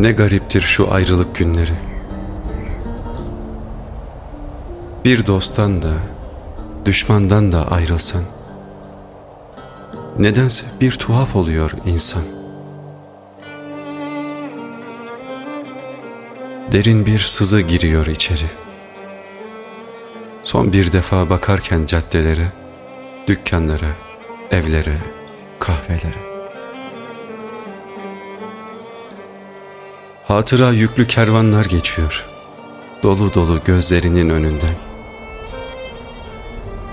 Ne gariptir şu ayrılık günleri. Bir dosttan da, düşmandan da ayrılsan, nedense bir tuhaf oluyor insan. Derin bir sızı giriyor içeri. Son bir defa bakarken caddelere, dükkanlara, evlere, kahvelere. Hatıra yüklü kervanlar geçiyor. Dolu dolu gözlerinin önünden.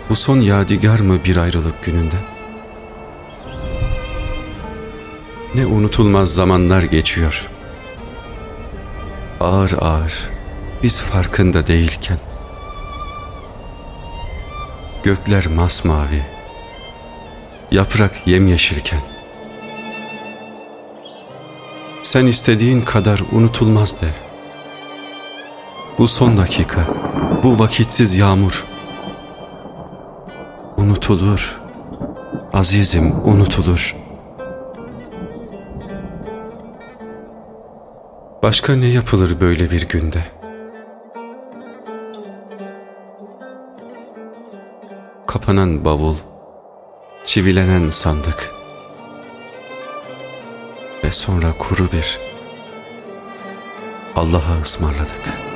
Bu son yadigar mı bir ayrılık gününden? Ne unutulmaz zamanlar geçiyor. Ağır ağır, biz farkında değilken. Gökler masmavi, yaprak yemyeşilken. Sen istediğin kadar unutulmaz de. Bu son dakika, bu vakitsiz yağmur. Unutulur, azizim unutulur. Başka ne yapılır böyle bir günde? Kapanan bavul, çivilenen sandık ve sonra kuru bir Allah'a ısmarladık.''